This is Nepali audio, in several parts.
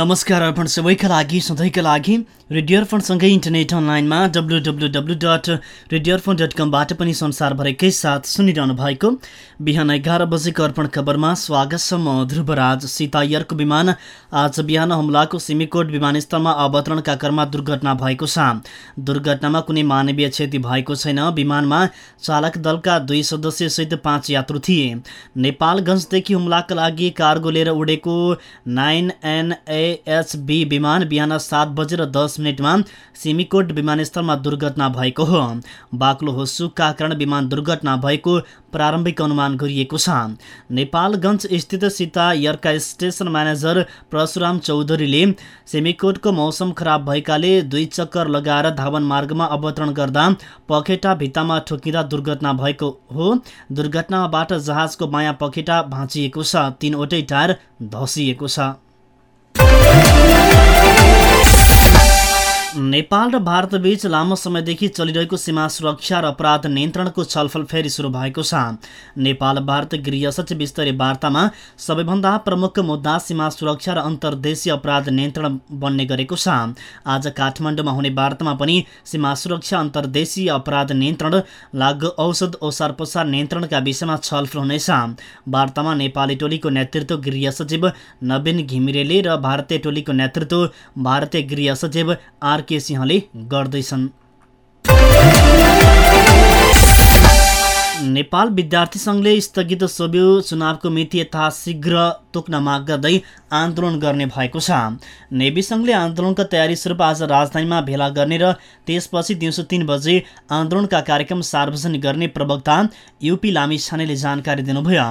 नमस्कार अर्पण सबैका लागि सधैँका लागि रेडियो अर्पणसँगै इन्टरनेट अनलाइनमा W W W dot radio Arpan dot कमबाट पनि संसारभरिकै साथ सुनिरहनु भएको बिहान एघार बजेको अर्पण खबरमा स्वागत छ म ध्रुवराज। सीतायरको विमान आज बिहान हुम्लाको सिमिकोट विमानस्थलमा अवतरणका क्रममा दुर्घटना भएको छ। दुर्घटनामा कुनै मानवीय क्षति भएको छैन। विमानमा चालक दलका दुई सदस्यसहित पाँच यात्रु थिए। नेपालगञ्जदेखि हुम्लाका लागि कार्गो लिएर उडेको नाइन एनएएचबी विमान बिहान सात बजेर दस मिनटमा सिमिकोट विमानस्थलमा दुर्घटना भएको हो। बाक्लो होसुकका कारण विमान दुर्घटना भएको प्रारम्भिक अनुमान गरिएको छ। नेपालगञ्ज स्थित सीता एयरका स्टेसन म्यानेजर परशुराम चौधरीले सिमिकोटको मौसम खराब भएकाले दुई चक्कर लगाएर धावन मार्गमा अवतरण गर्दा पखेटा भित्तामा ठोकिँदा दुर्घटना भएको हो। दुर्घटनाबाट जहाजको माया पखेटा भाँचिएको छ। तीनवटै टायर धसिएको छ। नेपाल र भारतबीच लामो समयदेखि चलिरहेको सीमा सुरक्षा र अपराध नियन्त्रणको छलफल फेरि सुरु भएको छ। नेपाल भारत गृह सचिव स्तरीय वार्तामा सबैभन्दा प्रमुख मुद्दा सीमा सुरक्षा र अन्तर्देशीय अपराध नियन्त्रण बन्ने गरेको छ। आज काठमाडौँमा हुने वार्तामा पनि सीमा सुरक्षा अन्तर्देशीय अपराध नियन्त्रण लागु औषध ओसार पसार नियन्त्रणका विषयमा छलफल हुनेछ। वार्तामा नेपाली टोलीको नेतृत्व गृह सचिव नवीन घिमिरेले र भारतीय टोलीको नेतृत्व भारतीय गृह सचिव आर के सिंहले गर्दैछन्। नेपाल विद्यार्थी सङ्घले स्थगित सोब्यू चुनावको मिति यथाशीघ्र तोक्न माग गर्दै आन्दोलन गर्ने भएको छ। नेवी सङ्घले आन्दोलनका तयारी स्वरूप आज राजधानीमा भेला गर्ने र त्यसपछि दिउँसो तिन बजे आन्दोलनका कार्यक्रम सार्वजनिक गर्ने प्रवक्ता युपी लामिछानेले जानकारी दिनुभयो।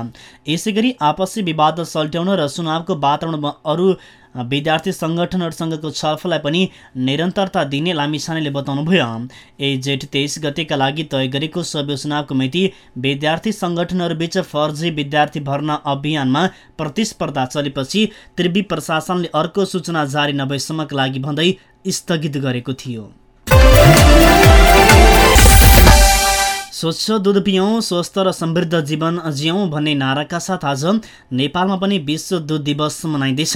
यसै गरी आपसी विवाद सल्ट्याउन र चुनावको वातावरण अरू विद्यार्थी सङ्गठनहरूसँगको छलफललाई पनि निरन्तरता दिने लामिछानेले बताउनुभयो। जेठ तेइस गतेका लागि तय गरेको सबै चुनावको मिति विद्यार्थी सङ्गठनहरूबीच फर्जी विद्यार्थी भर्ना अभियानमा प्रतिस्पर्धा चलेपछि त्रिवी प्रशासनले अर्को सूचना जारी नभएसम्मका लागि भन्दै स्थगित गरेको थियो। स्वच्छ दुध पियौँ स्वस्थ र समृद्ध जीवन जियौँ भन्ने नाराका साथ आज नेपालमा पनि विश्व दुध दिवस मनाइँदैछ।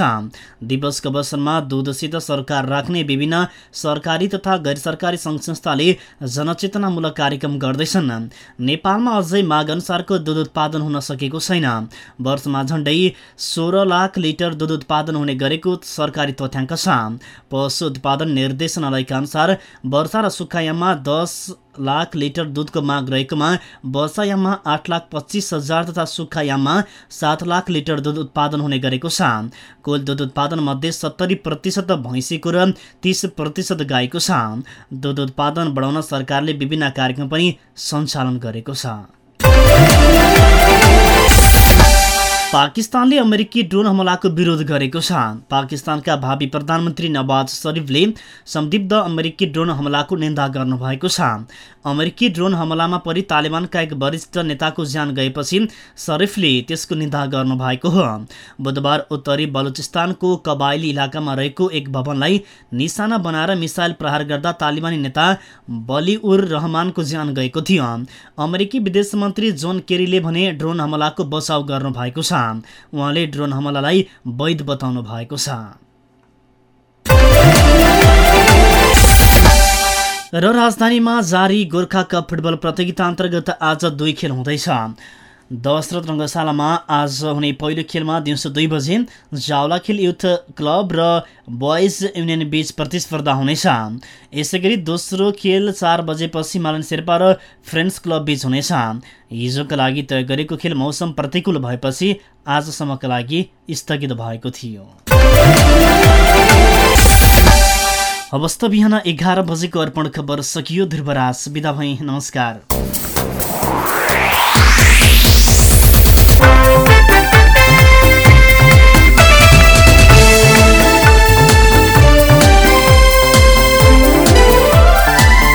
दिवसको अवसरमा दुधसित सरकार राख्ने विभिन्न सरकारी तथा गैर सरकारी सङ्घ संस्थाले जनचेतनामूलक कार्यक्रम गर्दैछन्। नेपालमा अझै माग अनुसारको दुध उत्पादन हुन सकेको छैन। वर्षमा झन्डै सोह्र लाख लिटर दुध उत्पादन हुने गरेको सरकारी तथ्याङ्क छ। पशु उत्पादन निर्देशनालयका अनुसार वर्षा र सुक्खायाममा दस लाख लिटर दुधको माग रहेकोमा वर्षायाममा आठ लाख पच्चिस हजार तथा सुक्खायाममा सात लाख लिटर दुध उत्पादन हुने गरेको छ। कुल दुध उत्पादन मध्ये सत्तरी प्रतिशत भैँसीको र तिस प्रतिशत गाईको छ। दुध उत्पादन बढाउन सरकारले विभिन्न कार्यक्रम पनि सञ्चालन गरेको छ। पाकिस्तानले अमेरिकी ड्रोन हमलाको विरोध गरेको छ। पाकिस्तानका भावी प्रधानमन्त्री नवाज शरीफले संदिग्ध अमेरिकी ड्रोन हमलाको निन्दा गर्नुभएको छ। अमेरिकी ड्रोन हमलामा परि तालिबानका एक वरिष्ठ नेताको ज्यान गएपछि शरीफले त्यसको निन्दा गर्नुभएको हो। बुधबार उत्तरी बलुचिस्तानको कबाइली इलाकामा रहेको एक भवनलाई निशाना बनाएर मिसाइल प्रहार गर्दा तालिबानी नेता बली उर रहमानको ज्यान गएको थियो। अमेरिकी विदेश मन्त्री जोन केरीले भने ड्रोन हमलाको बचाउ गर्नुभएको छ। उहाँले ड्रोन हमलालाई वैध बताउनु भएको छ। र राजधानीमा जारी गोर्खा कप फुटबल प्रतियोगिता अन्तर्गत आज दुई खेल हुँदैछ। दशरथ रङ्गशालामा आज हुने पहिलो खेलमा दिउँसो दुई बजे जावलाखेल युथ क्लब र बोइज युनियन बीच प्रतिस्पर्धा हुनेछ। यसै गरी दोस्रो खेल चार बजेपछि मालन शेर्पा र फ्रेन्ड्स क्लब बीच हुनेछ। हिजोका लागि तय गरेको खेल मौसम प्रतिकूल भएपछि आजसम्मका लागि स्थगित भएको थियो। अवस्था बिहान एघार बजेको अर्पण खबर सकियो ध्रुवराज। बिदा भई नमस्कार।